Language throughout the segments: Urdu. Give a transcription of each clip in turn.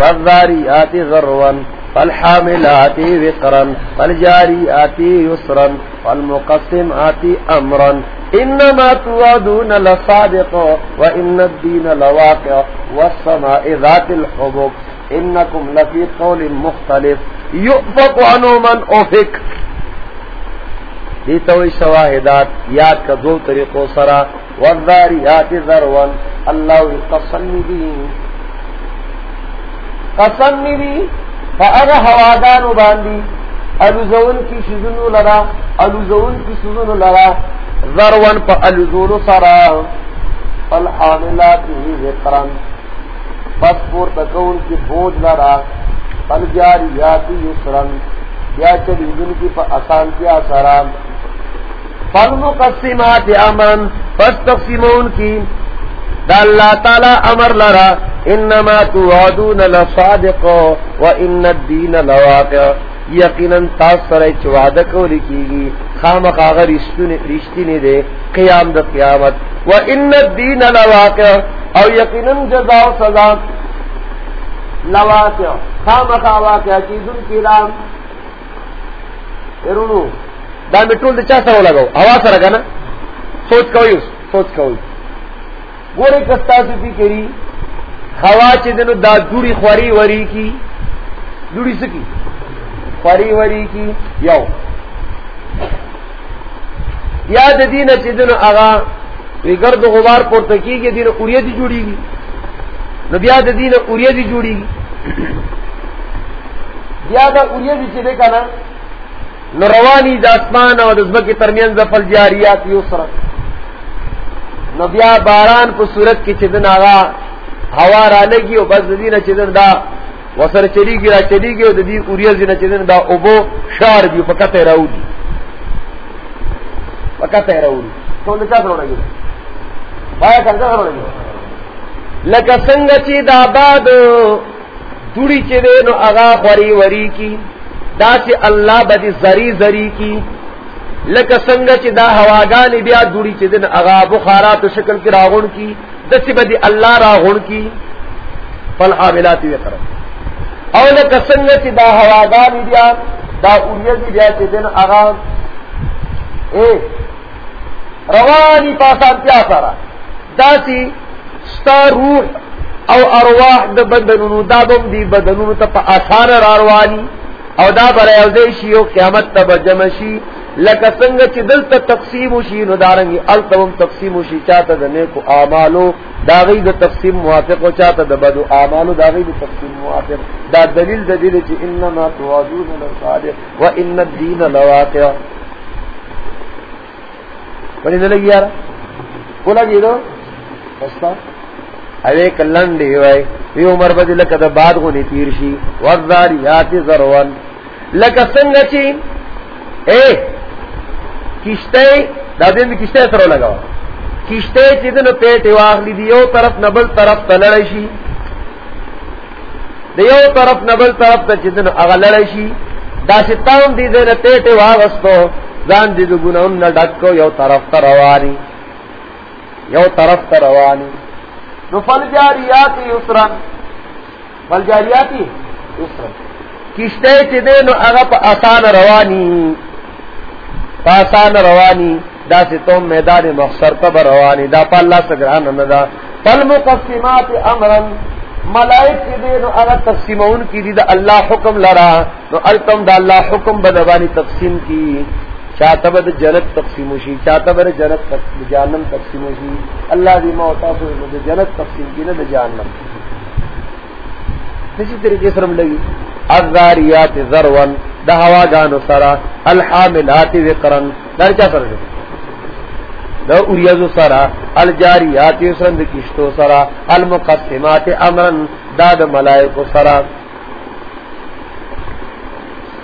والذاريات ذروا فالحاملات وقرا فالجاريات يسرا فالمقسمات أمرا انما توعدون لصادق وان الدين لواقع والسماء ذات الحبوب. انكم لفي قول مختلف. يؤفق عنه من افق دیتوی شواہدات، یاد کا دو طریقوں سرا. والذاریات ذرون اللہ قسمی دی قسمی دی فاغا ہوادانو باندی الوزون کی شزنو لرا، الوزون کی شزنو لرا. ذرون پا الزور سرا فالحاملات ہی ذکرن پس پور تکون کی بوجھ لرا فالجاریات یسرن. یا چلی دن کی پا آسان کیا سرا فالمقسمات امن، پس تقسیمون کی. دا اللہ تعالی امر لرا. انما توعدون لصادق و ان الدین لواقع. یقیناً تاس سر چواد کو لکھی گی خام خاغر رشتی نے دے قیام دا قیامت. و ان دین لواقع. او یقیناً جزا و سزا لواقع. خام خا واقع چیزن کی رام. ارونو دا مٹول چا سر لگاو ہوا سر لگا نا سوچ کوئی سوچ کوئی گورے کستا سی کری ہوا چیزن دا دوری خوری وری کی. دوری سکی فری وری کی یو. یا دین چدن اغا وی گرد غبار پورته کیږي دین اوریا دی جوړیږي. نو بیا د دین اوریا دی جوړیږي. بیا دا اوریا دی چې ده کنه نو رواني د اسمان او د زمکه ترمنځ فل جاریات یسر نو بیا باران په صورت کې چې دن اغا هوا را لګي او بس دینه چې دن دا وسر چلی گی را چلی گی د دې اوریا زینه چې دا اوبو شار دی پکته راوړي. پکته راوړي. ټول څه راوړي پای څنګه راوړي لکه څنګه چې دا باد دوړي چې نو اغا خوري وری کی. دا چې الله بدی زری زری کی. لکه څنګه چې دا هواګان بیا دوړي چې دن اغا بخارات شکل کې راغون کی دسی بدی الله راغون کی، فل حاملات وکړه او لکه څنګه چې دا هواګان بیا، دا اوریه دی بیا چې دن اغا اے، رواني پاسانتیا سره؟ داسي ستا روح او ارواح د بدنونو، دا بم دی بدنونو ته په آثار راروانی او دا بر یو شی او قیامت ته بجم شي لکه څنګه چې تقسیم شي نو دارنګي التوم تقسیم شي چاته د نیکو اعمالو، دا غي د تقسیم موافق او چاته د بدو اعمالو، دا غي د تقسیم موافق. دا دلیل د دې چې انما توعدون لصادق وان الدين لواقع. ولې نه لګي یار ولګي نو پستا اوی کلن دی وای، وی عمر بدل کده بعد غونی تیر شي. وذاریات زروان لکه څنګه چې، اے! کشته دا دې کشته سره لگاو کشته چې دنه پیټ واخلې دی، یو طرف نبل طرف تلړی شي د یو طرف نبل طرف ته چې دنه اغلړی شي دا ستاون دي دنه پیټ واغستو ځان دې ګناون نه ډکو یو طرف ته رواني یو طرف ته رواني نو فل جاریات یسرا فل جاریات یسرا کشته چې دې نو هغه په آسان رواني په آسان رواني دا سه ته میدان مخسر ته رواني دا په الله سګران نه دا. فل مقسمات امرا ملائک چې دې نو هغه تقسیمون کی دي دا الله حکم لرا. نو التم دا الله حکم بدوانی تقسیم کی. چاہتا بد جنت تقسیم شي چاہتا بد جنت جہنم تقسیم شي الله دې ما او تاسو د جنت تقسیم کینه د جهنم اسی طریقے سره لګي الذاریات ذروا د هوا غانو سرا الحاملات ذکرن در چا پر دی دا اوریازو سرا الجاریات سرند کشتو سرا، المقسمات امرن، دا د ملائکو سرا۔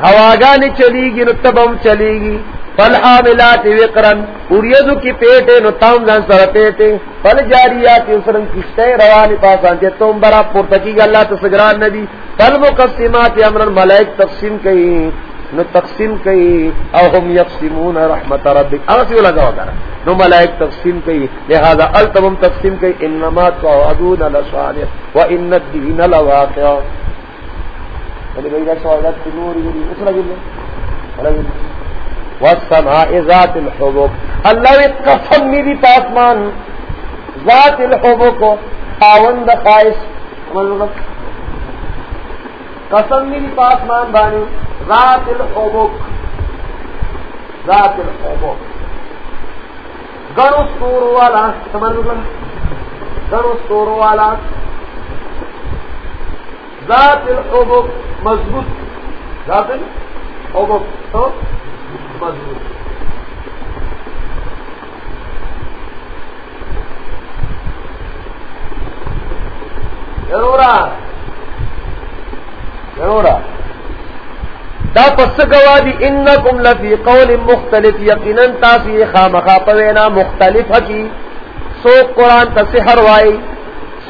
ہواگانی چلی گی نتبم چلی گی فل حاملات وقرن اوریزو کی پیٹے نو تام جان سر پیٹے فل جاریات اسرن کشتے روانی پاسان تے تم برا پورتکی گا اللہ تسگران نبی فل مقسمات امرن ملائک تقسیم کئی، نو تقسیم کئی، او هم یقسمون رحمت ربک۔ اسی لگا وکړه نو ملائک تقسیم کئی، لہذا التم تقسیم کئی، انما توعدون لصادق وان الدين لواقع۔ یعنی بھئی دا سوالات نور اس لگی اللہ والسماء ذات الحبوب. اللہ قسم میری پاسمان ذات الحبوب کو خاوند خائص قسم میری پاسمان بانی ذات الحبوب ذات الحبوب۔ گنو سور والا سمجھ گنو سور والا۔ ذات الحبوب مضبوط۔ ذات الحبوب تو مضبوط ضرور ضرور دا پس گوا دی انکم لفی قول مختلف یقینا تاسی خامخا پوینا مختلف حقی سو قرآن تا سحر وائی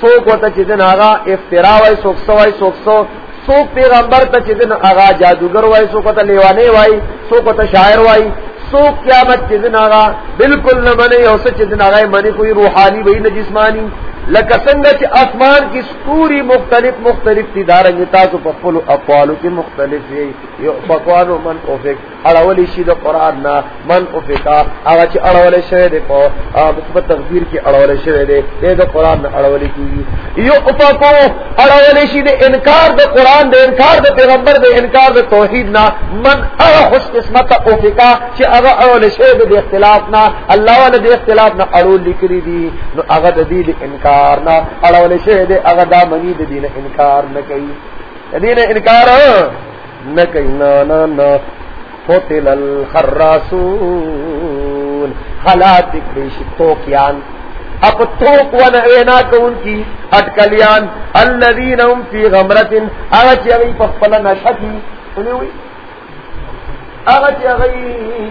سو کو تا چیزن آغا افترا وائی سوک سو وائی سوک سو۔ سو پیغمبر تا چیزن آغا جادوگر وائی سو کو تا لیوانے وائی سو کو تا شاعر وائی سو قیامت چیزن آغا بالکل نہ منے او سے چیزن آغا منی کوئی روحانی بھئی نہ جسمانی۔ لکسنگ چ آسمان کی سوری مختلف مختلف تھی دارنگ تاسو پخپل اقوالو کی مختلف ہے، یو پکوانو من اوفک اڑولی شی د قران نا، من اوفکا اغه چ اڑولی شوی دی کو په تقدیر کی اڑولی شوی دی د قران نا اڑولی کی یو پکو اڑولی شی د انکار د قران د انکار د پیغمبر د انکار د توحید نا، من اغه خوش قسمت اوفکا چې اغه اڑولی شوی د اختلاف نا الله ول د اختلاف نا اڑول لیکری دی، نو اغه د دې انکار۔ انکار نہ اڑول شے دے، اگر دا منی دے دین انکار نہ کئی۔ دین انکار ہاں، نہ کئی، نا نا نا۔ فوتل الخراسون۔ حالات کریش توکیان۔ اب توک ون اینا کون کی، اٹکلیان۔ الذین هم فی غمرت اگر چی اگئی پخپلا نشکی انہیں ہوئی۔ اگر چی اگئی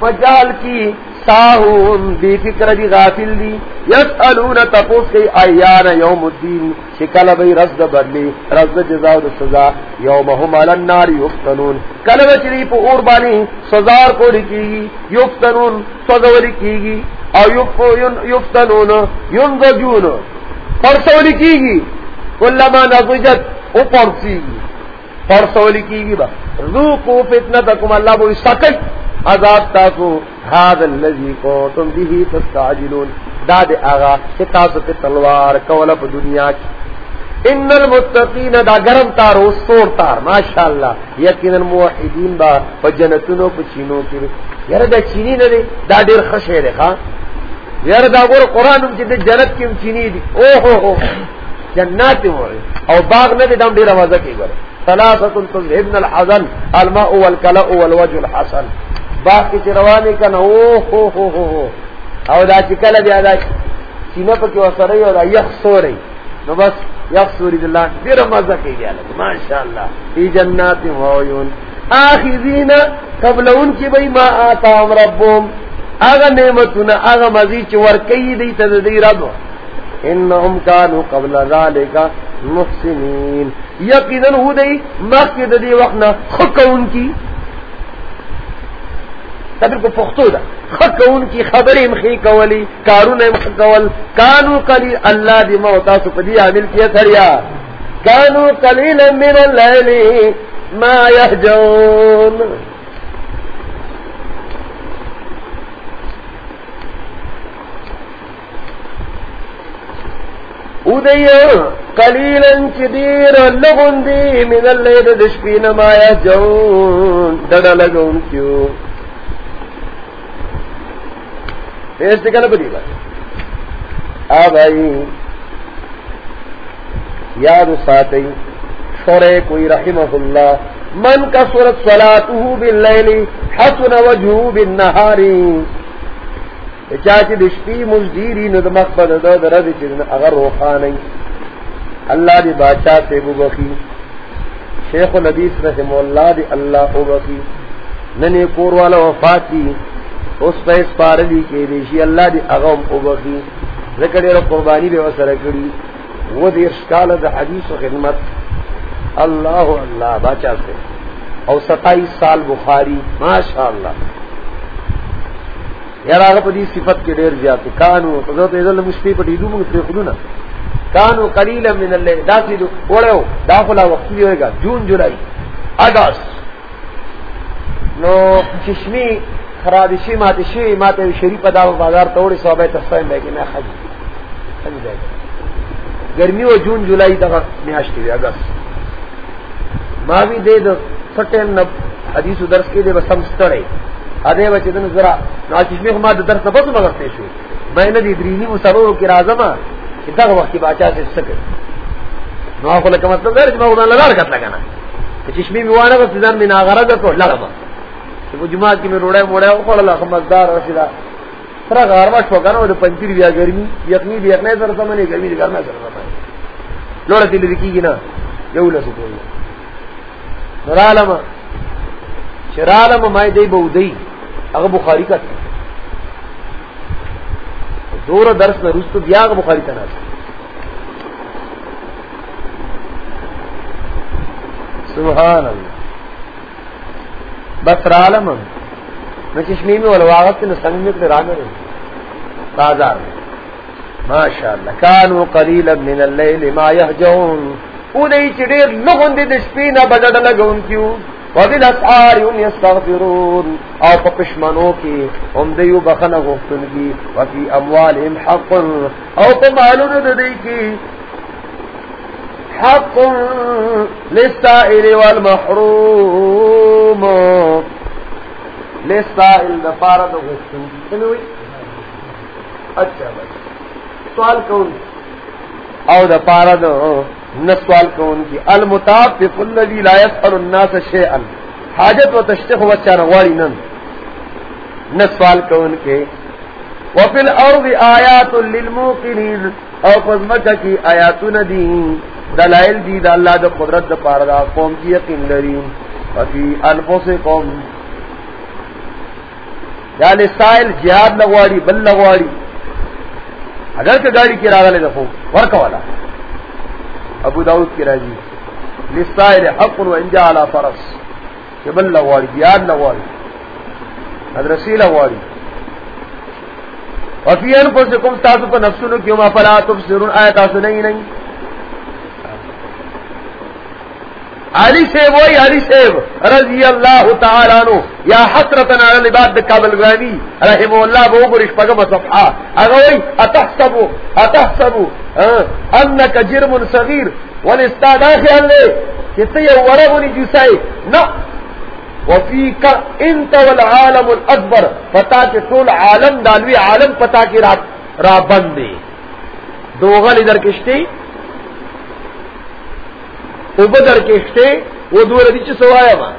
فجال کی۔ ساہون بی فکر دی غافل دی. یسالون تپوس کی ایان یوم الدین. شکل بی رزد بدلی. رزد جزا و سزا. یوم هم علی النار یفتنون. کل بچری پو اور بانی سزار کو لکی گی یفتنون سزا لکی گی او یفتنون. ینزجون. پرسو لکی گی کلما نزجت. او پرسی گی پرسو لکی گی با. ذوقو فتنتکم. اللہ بو سکت عذاب تاسو هذا الذي كنتم به تستعجلون۔ داد آغا کہ تاسو تے تلوار کولا په دنیا کی۔ ان المتقین دا گرم تار او سور تار، ماشاءاللہ، یقینا موحدین با په جنتونو په چینو کې یره دا چینی نه دا ډیر خشه ده ښا یره دا ګور قران چې د جنت کې چینی دي او هو هو جنات او باغ نه دي دم ډیر مزه کوي ګور ثلاثه تذهبن الحزن الماء والكلاء والوجه الحسن۔ باغ کی روانی کا او، ہو ہو ہو ہو. او دا چکل بیا دا سینه پکې وسره یو دا یخ سوري نو بس یخ سوري دلان ډیر مزه کوي بیا لګ ماشاءالله فی جنات و عیون. اخذین قبل ان کی بای ما آتا ربهم اغه نعمتونه اغه مزي چې ور کوي دی ته دی رب. انهم كانوا قبل ذلك محسنين یقینا هو دی مخکې د دې وخت نه خکون کی تبر کو پختو دا خک ان کی خبریں مخی کولی، کارون مخ کول. کانو کلی اللہ دی موتا سپدی عامل کیا تھریا کانو کلیل من اللیل ما یحجون. ادیو کلیلن چدیر لغن دی من اللیل دشپین ما یحجون. ڈڑا لگون کیوں پیش نکل بڑی بات آ بھائی، یاد سات شورے کوئی رحمہ اللہ، من کا سورت سلاطو باللیلی حسن وجہو بالنہاری چاچی دشپی مزدیری ندمق بدد درد چیزن اگر روخانی اللہ دی بادشاہ سے بو بخی شیخ الحدیث رحم اللہ دی اللہ او بخی ننی کور والا وفاتی اس پہ اس پارلی کے دیشی اللہ دی اغم او بخی ذکر رو قربانی بے وسر کری وہ دیر شکال دا حدیث و خدمت. اللہ اللہ باچا سے اور ستائیس سال بخاری ماشاء اللہ یار آگے پدی صفت کے ڈیر جاتے کانو حضرت عزل مشفی پٹی دوں مجھے خودو نا کانو قلیل من اللہ دا سی دو اوڑے ہو داخلہ وقتی ہوئے گا جون جولائی اگست. نو چشمی خرادشی ماتشی ماتے شریف دا بازار توڑی صحابہ تصفیم بے کہ میں خجی خجی بے گرمی و جون جولائی دا میاشتی ہوئے اگست. ما بھی دے دو سٹیم نب حدیث و درس کے دے بس ہم سمستڑے ادے بچے دن ذرا نا چشمی خما درس نبس مگر پیش ہوئی. میں نے دی دریزی مسرور کی رازمہ کہ دا وقتی باچا سے سکر نو آخو لکا مطلب دیر جمع خدا لگار کت لگانا. کہ چشمی میوانا کو سیزان میں ناغرہ کو لگا کہ وہ جماعت کی میں روڑے موڑے خوڑ اللہ خمزدار رسیدہ سرا غاروا ٹھوکا نا، وہ پنچیر بیا گرمی یقنی بھی یقنی سر سمنے گرمی دی گرمی سر سمنے لوڑا تیلی رکی گی نا یو لسو کوئی نرالما شرالما مائی دی بو دی اگر بخاری کا دور درس میں رستو بیا اگر بخاری کا ناس سبحان اللہ۔ بس رالم میں چشمی میں والواغت کے نسنگ میں رانے رہے بازار میں۔ ماشاء اللہ کانو قلیلا من اللیل ما یحجون او دی چڑیر نغن دی دشپینا بجڑ لگون کیوں؟ وبل اسعار یستغفرون۔ او په پښمنو کې هم دیو بخنه غوښتل کی۔ وفي اموالهم حق۔ او په مالونو د دې کې حق۔ للسائل والمحروم۔ للسائل د پاره د غوښتل کی اچھا بس. سوال کون او د پاره د نہ سوال کون کی؟ المتاف الذي لا يسأل الناس شيئا حاجت و تشتخ و چانغواری نن. نہ سوال کون کے وفي الارض آیات للموقنين او فزمکا کی آیاتون دی دلائل دی دا اللہ دا قدرت دا پارا دا قوم کی یقین لرین. وفی انفسکم یا لسائل جہاد لغواری بل لغواری اگر کہ گاڑی کی راغلے دفو ورکا والا۔ ابو داود کی راجی لسائل حق و انجا علا فرس۔ کہ بل لغواری جہاد لغواری مدرسی لغواری وفی انفسکم، تاسو پا نفسونو کیوں ما فلا تبصرون؟ آیا تاسو نہیں نہیں۔ علی صاحب وہی علی صاحب رضی اللہ تعالیٰ عنہ، یا حسرتنا علی عباد کابل غانی رحمہ اللہ بہو برش پگم صفحہ۔ اگر وہی اتحسبو اتحسبو ہاں، انکا جرم صغیر والاستاد آخر لے کہ تی ورغنی جسائی نا، وفیک انت والعالم الاکبر، پتا کہ طول عالم دالوی عالم، پتا کہ را بندے۔ دو غل ادھر کشتی۔ اوبدر کشتے وہ دو ردی چ سوایا ما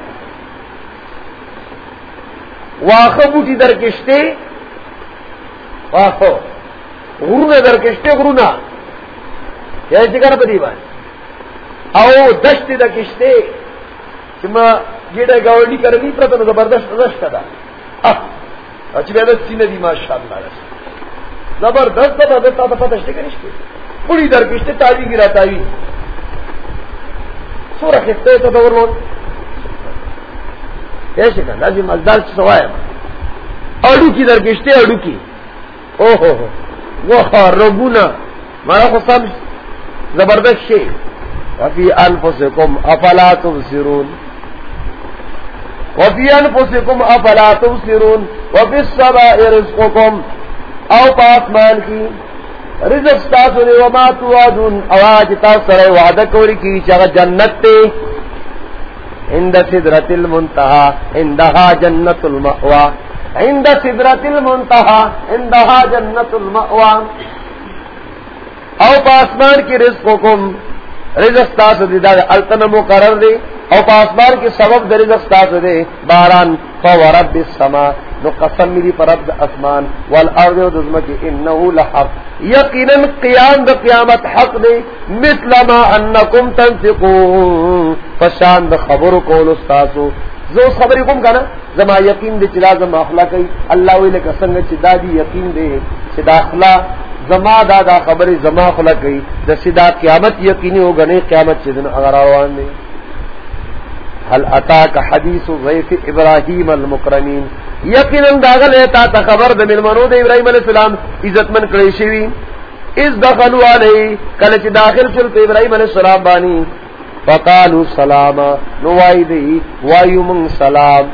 واخه بوټي در کشته واخه غرونه در کشته غرونه. یا چې کنه په دی او دشت در کشته چې ما ګډه گاونډي کړی پرته نو زبردست دشت ده. اه چې بیا د سینې دی، ماشاءالله زبردست ده د تاسو په دشت کې نشته پوری در کشته تاوی ګرا تاوی سورہ خستے تو دور لوگ ایسے کہ لازی مزدار سے سوائے اڑو کی در کشتے اڑو کی او ہو ہو وہ ربونا. مارا کو سب زبردست شے وفی انفسکم افلا تبصرون. وفی انفسکم افلا تبصرون. وفی السماء رزقکم او پاسمان کی. رزق ستاسو دی وما توادون اواج تاسو سره وعده کوي کی چې جنت ته عند سدرت المنتهى. عندها جنت المأوى. عند سدرت المنتهى. عندها جنت المأوى. او پاسمان کی رزق حکم. رزق تاسو دی. دا التن مقرر دی. او پاسمان کی سبب د رزق تاسو دی. باران فورب السما نو قسم میری پر رب اسمان، والارض و دزمک انه لحق. یقینا قیام د قیامت حق دی، مثل ما انکم تنفقون. فشان د خبر کول استاسو. زو خبرې کوم کنه زما یقین دې چې لازم اخلاق کوي الله ویل کسنګ چې دادی یقین دې چې داخلا زما دا دا خبرې زما خلق کوي د سیدا قیامت یقینی یقیني وګڼي قیامت چې دن اگر روان دي هل اتاك حديث ضيف ابراهيم المكرمين؟ یقینا داغل تا تا خبر د ملمنو د ابراهيم عليه السلام عزت من کړی شي اس دخلوا علی کله چې داخل شول په ابراهيم عليه السلام باندې فقالوا سلاما نو وای دی وایو من سلام.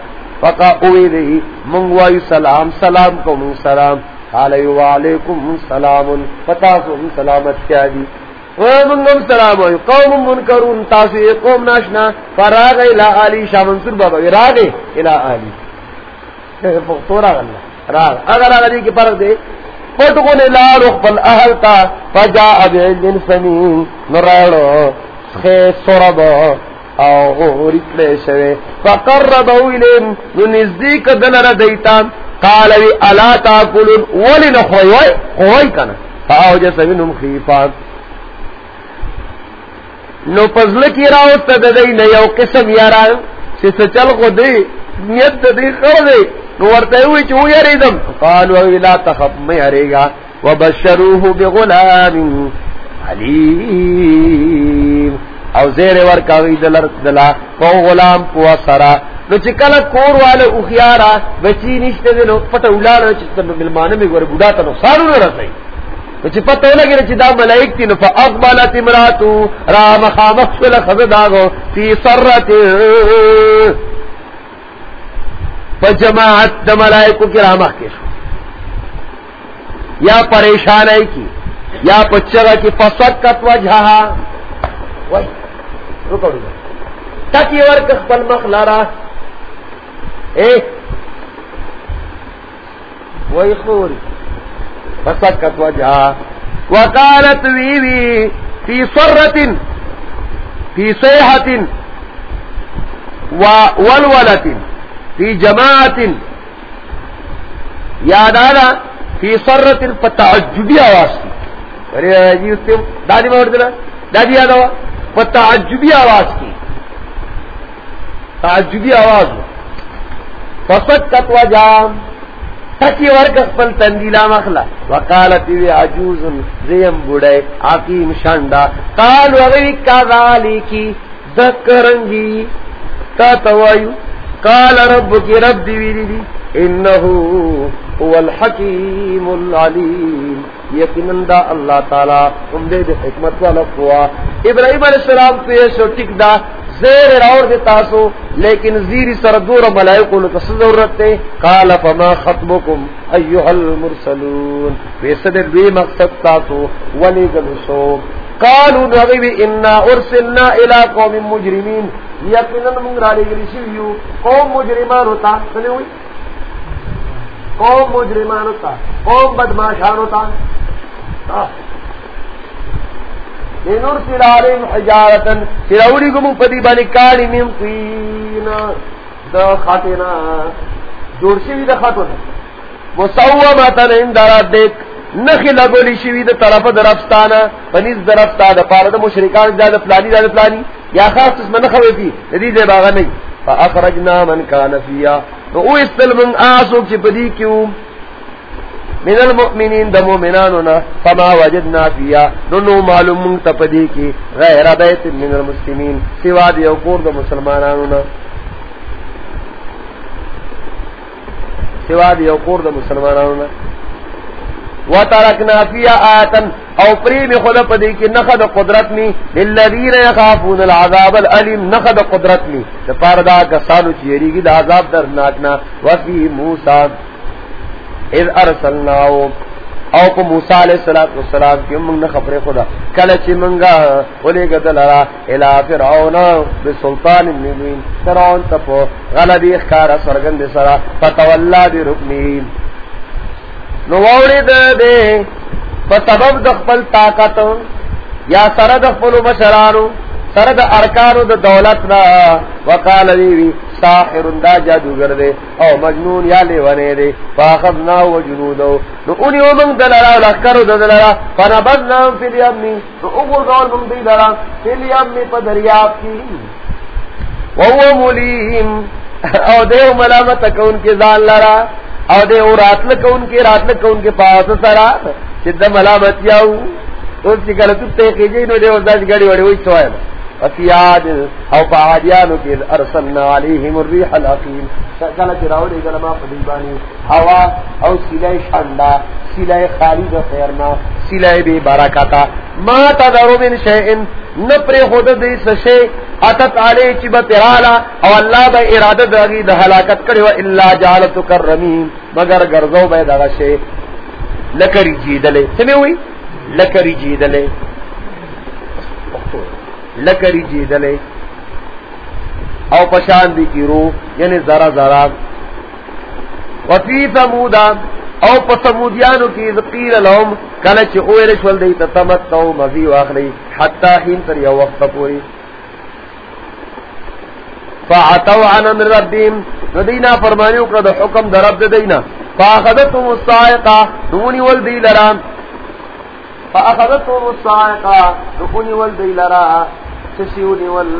فقا اوی دی من وایو سلام. سلام کو من سلام. قال علیکم سلام. فتاسو سلامت کیا دی. ومنگم سلام وی قوم منکرون تاسو قوم ناشنا فراغ الى آلی شاہ منصور بابا راغ الى آلی تو راغ اللہ راغ اگر آگا دی کی فرق دے پتکو نے لار اخبر اہل تا فجا ابعلن سمین نرائڑو خیس سرب او رکلے شوے فقربو الیم نزدیک دلر دیتان قال وی الا تاکلون ولی نخوئی وئی خوئی کنا فاوجس منهم خیفان نو پزل کی راوست د دې نه یو قسم یارا چې چل خو دی، نیت د دې خور دی. نو ورته وی چې وې ریدم قالوا لا تخف مې هريګا وبشروه بغلام علیم. او زیر ور کاوی دلر دلا کو غلام کو سرا نو چې کله کور والے او خيارا بچی نشته نو پټه ولاړ چې تنو ملمانه می ور بوډا ته نو سارو نه رسي چې پته ولګی چې دا ملائک دي نو فاقبلت امراتو، را مخامخ شل خزداغو فی سرت. فجماعت د ملائکو کی رامخ کې شو۔ یا پریشان ہے کی، یا پچرا کی فسد فسکت وجہا۔ وای، رکو رکو۔ تاکی ورک خپل مخ لارا۔ اے، وای خوري فسكت وجهها وقالت ويوي في صرة في صيحة وولولة في جماعة یاد آنا فی صرت فتعجبی آواز کی. ارے جی اس سے دادی میں اٹھ دینا دادی یاد آوا فتعجبی آواز کی. تعجبی آواز فسکت وجام تکی ورک خپل تندیلا مخلا وقالت وی عجوز زیم بڑے عقیم شاندا. قال وغی کذالی کی ذکرنگی تا توایو قال رب کی رب دی دی. انه هو الحکیم العلیم. یقینا دا اللہ تعالی، ہم دے حکمت والا قوا ابراہیم علیہ السلام تو یہ سو ٹک دا زیر راور دے تاسو، لیکن زیری سر دور ملائکو لکس ضرورت دے قال، فما خطبکم ایوہ المرسلون؟ ویسد دوی مقصد تاسو، ولی گلسو قالوا نغیب انا ارسلنا الى قوم مجرمین۔ یقینا من را لے گلی شویو قوم مجرمان ہوتا سنے ہوئی قوم مجرمان ہوتا قوم بدماشان ہوتا لنرسل عليهم حجارة. سراولی گمو پدی بانی کانی من قین دا خاتنا. جوڑ شوی دا خاتنا. مصومتا عند ربک نخی لگولی شوی دا طرف دا رفستانا پنیز دا دا پارا دا مشرکان دا دا فلانی دا دا فلانی یا خاص اسم نخوی فی ندی دے باغا نہیں فاخرجنا من کان فیا تو او استل من آسوک چی پدی کیوں من المؤمنین د مؤمنانو نه فما وجدنا فيها نو نو معلوم تپدی کی غیر بیت من المسلمین سوا دی او کور د مسلمانانو نه سوا دی او کور د مسلمانانو نه وترکنا فيها آیتا او پریم خود پدی کی نخد قدرت می للذین یخافون العذاب الالم نخد قدرت می پاردا کسانو چیریږي د عذاب درناکنا وفي موسی. اذ ارسلناو او په موسی علیہ الصلوۃ والسلام کې موږ نه خبره خدا. کله چې موږ ولې غدلرا الی فرعون بسلطان مبین. فرعون ته په غلبی ښکارا سرګند سره فتولا دی رکنی نو وړي ده په سبب د خپل طاقت. یا سره د خپل مشرانو سره د ارکانو د دولت نا. وقال وی ساحر دا جادوگر دے، او مجنون یا لیوانے دے، فاخذنا و جنودو. نو اونی ومن دلرا لخکرو دلرا فنبذنا فی الیمی نو اگر دول من دی لرا فی الیمی پا دریاب کی. وهو ملیم. او دیو ملامت کون کے زان لرا، او دے دیو راتل کون کے، راتل کون کے پاس سرا چد ملامت یاو. تو چکل تو تیقی جی نو دیو داش گڑی وڑی ہوئی سوائے فتیاد او پاہدیانو کی ارسلنا علیہم الریح العقیم. کلا چراو دے گا لما قدیبانی ہوا او سیلہ شنڈا سیلہ خالد خیرنا، سیلہ بے بارکاتا ما تدرو من شیئن نپر خود دی سشے اتت علی چی بترالا او اللہ با ارادت داگی دا حلاکت کری و اللہ جالتو کر رمیم مگر گرزو بے دا غشے لکری جیدلے سمی ہوئی؟ لکری جیدلے لکری جیدلے او پشان دی کی رو یعنی ذرا ذرا وفی ثمودا، او پسمودیانو کی ذقیر لهم کلچ اویرش والدی تتمتو مزی و واخلی، حتی حین تر یو وقت پوری۔ فعتو عن امر ربیم ندینا فرمانیو کرد حکم در رب دینا۔ فاخذتهم الصائقہ نونی والدی لرام فاخذتهم الصائقہ نونی والدی لرام سسیونی وال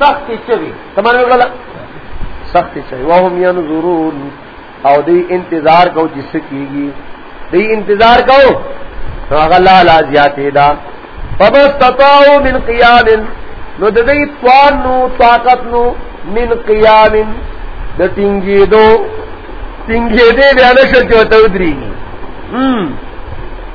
سختی چوی. سمانے گلا سختی چوی. وهم ینظرون او دی انتظار کو جس کی گی. دی انتظار کو غلا لا زیاتی دا. فبستطاعوا من قیام نو دی توان نو طاقت نو من قیام د ټینګې دو ټینګې دې بیا نشو چې وته ودري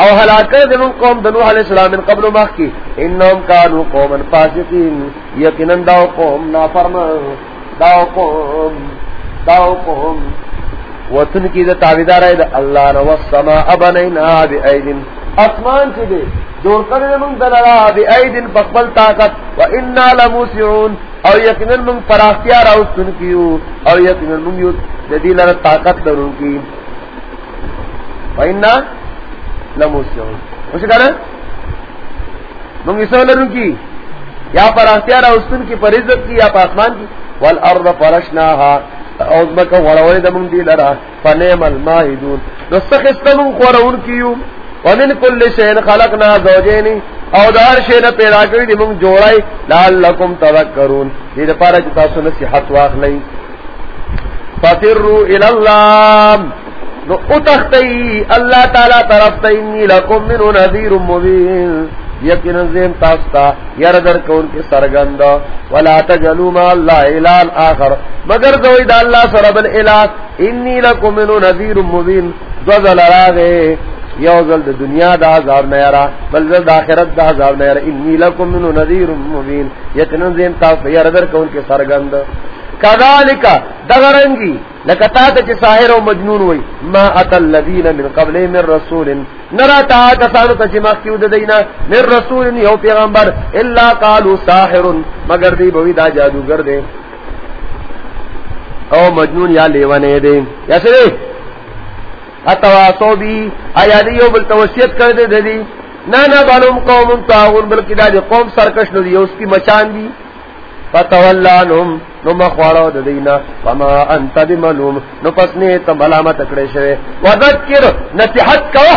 او ہلاکت دے قوم دنوح علیہ السلام من قبل مخ کی، انہم کانو قوما فاسقین، یقینا داو قوم نافرمان، داو قوم داو قوم. وطن کی دا تابدار ہے دا اللہ نو السماء بنینا بی ایدن اسمان کی دے، جوڑ کرنے من دلرا بی ایدن بقبل طاقت. و انا لموسعون، او یقینا من فراختیار اوستن کیو، او یقینا من یو جدی لر طاقت درون کی. و انا لموسعون اسے کہنا من اسو لرون کی یا فراختیار اوستن کی پر عزت کی، یا پاسمان کی؟ والارض فرشناها۔ او زمکا غرولی دا من دی لرا فنیم الماہدون نستخست من خورون کیو ومن کل شین خلقنا زوجینی او دار شین پیدا کری دی من جوڑائی لعلکم تذکرون۔ دی دا پارا جتا سو نصیحت واخلی ففروا الاللہ نو اتختی، اللہ تعالی طرف تینی لکم منو نذیر مبین. یقینا زیم تاستا یر کون کی سرگند ولا تجلوا ما الله الان اخر مگر دوی د الله سره بل انی لکم من نذیر مبین. ذل راغه یو ذل دنیا د عذاب نه بل ذل د اخرت د عذاب نه انی لکم من نذیر مبین. یقینا زیم تاستا یر کون کی سرگند کذالک دغرنگی لکتا ته ساحر او مجنون وای، ما ات الذین من قبل من رسول نرا تا کسانو ته ما کیود دینا من رسول، یو پیغمبر، الا قالوا ساحر، مگر دی بوی دا جادوگر دے او مجنون یا لیوانے دے یا سره اتوا بی، آیا دی یو بل کر دے دی نا نا بالم قوم تعاون بلکہ دا دی، قوم سرکش نو دی اس کی مچان دی. فتولانهم نو مخوارو د دینا، فما انت بملوم، نو پس نه ته ملامت کړي شوی وذکر، نصیحت کو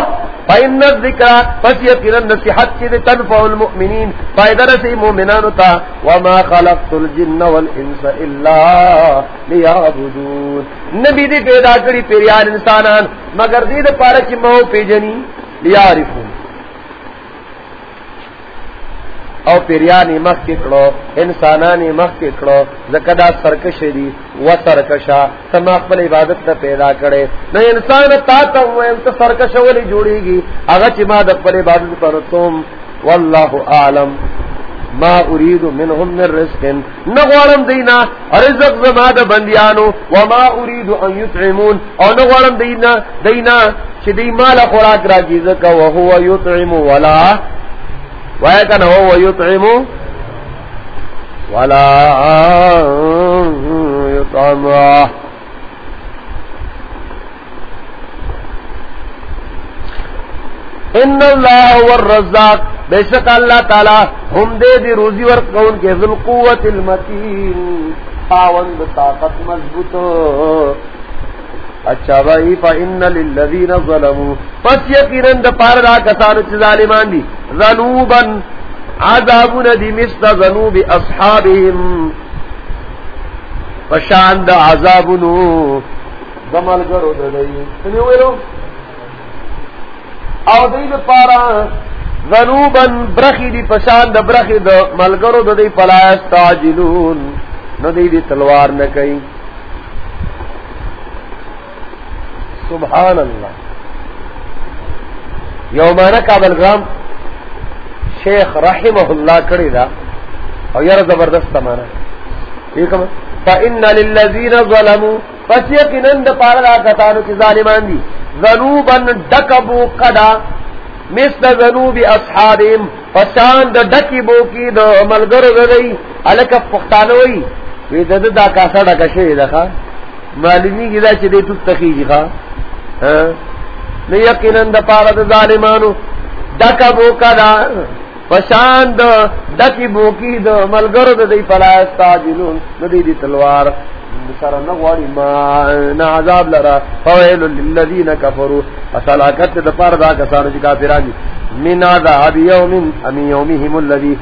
فإن الذکر، پس یقینا نصیحت چې تنفع المؤمنین، فائدہ رسي مؤمنانو ته وما خلقت الجن والانس الا ليعبدون. نبی دې پیدا کړی پیریان انسانان، مگر دې د پاره چې مو پیجنی، لیعرفون. او پیریانی مخ کې انسانانی مخ کې زکدا سرکش دی، و سرکشا، سما خپل عبادت ته پیدا کړي نو انسان تا ته ویم ته سرکش ولې جوړيږي هغه چې ما د خپل عبادت پر توم والله اعلم ما اريد منهم من رزق۔ نغوارم دینا، رزق زما د بندیانو وما اريد ان يطعمون او نغوارم دینا دینا چې دی مال خوراک راځي زکه او هو يطعم ولا وایا کنه هو یطعم ولا یطعم ان اللہ هو الرزاق. بے شک اللہ تعالی ہم دے دی روزی ور کون کے ذل قوت المتین. خاوند طاقت مضبوط. اچھا بھائی، فإن للذین ظلموا۔ پس یقیناً دا پار دا کسانو چی ظالمان دی۔ ذنوبا عذابون دی مثل ذنوب اصحابهم پشان دا عذابونو۔ دمال کرو دا دی۔ سنی ویلو؟ او دی دا پارا ذنوبا برخی دی پشان دا برخی دا ملگرو دا دی فلا استعجلون نو دی دی تلوار نکئی سبحان اللہ. یومانہ کابل گرام شیخ رحمہ اللہ کڑی دا او یار زبردست مانا ٹھیک فإن للذین ظلموا پس یقیناً پارا دا کتانو کی ظالمان دی. ذنوبا دکبو قدا مثل ذنوب پشان کی وی دا کاسا معلومی کی دا نو یقینا د پاره ظالمانو دکا بوکا دا پشان د دکی بوکی د ملګرو د دی پلا استاجلون د تلوار سره نه ما لرا فویل للذین فسلاکت دا کسانو من عذاب یوم یومهم دی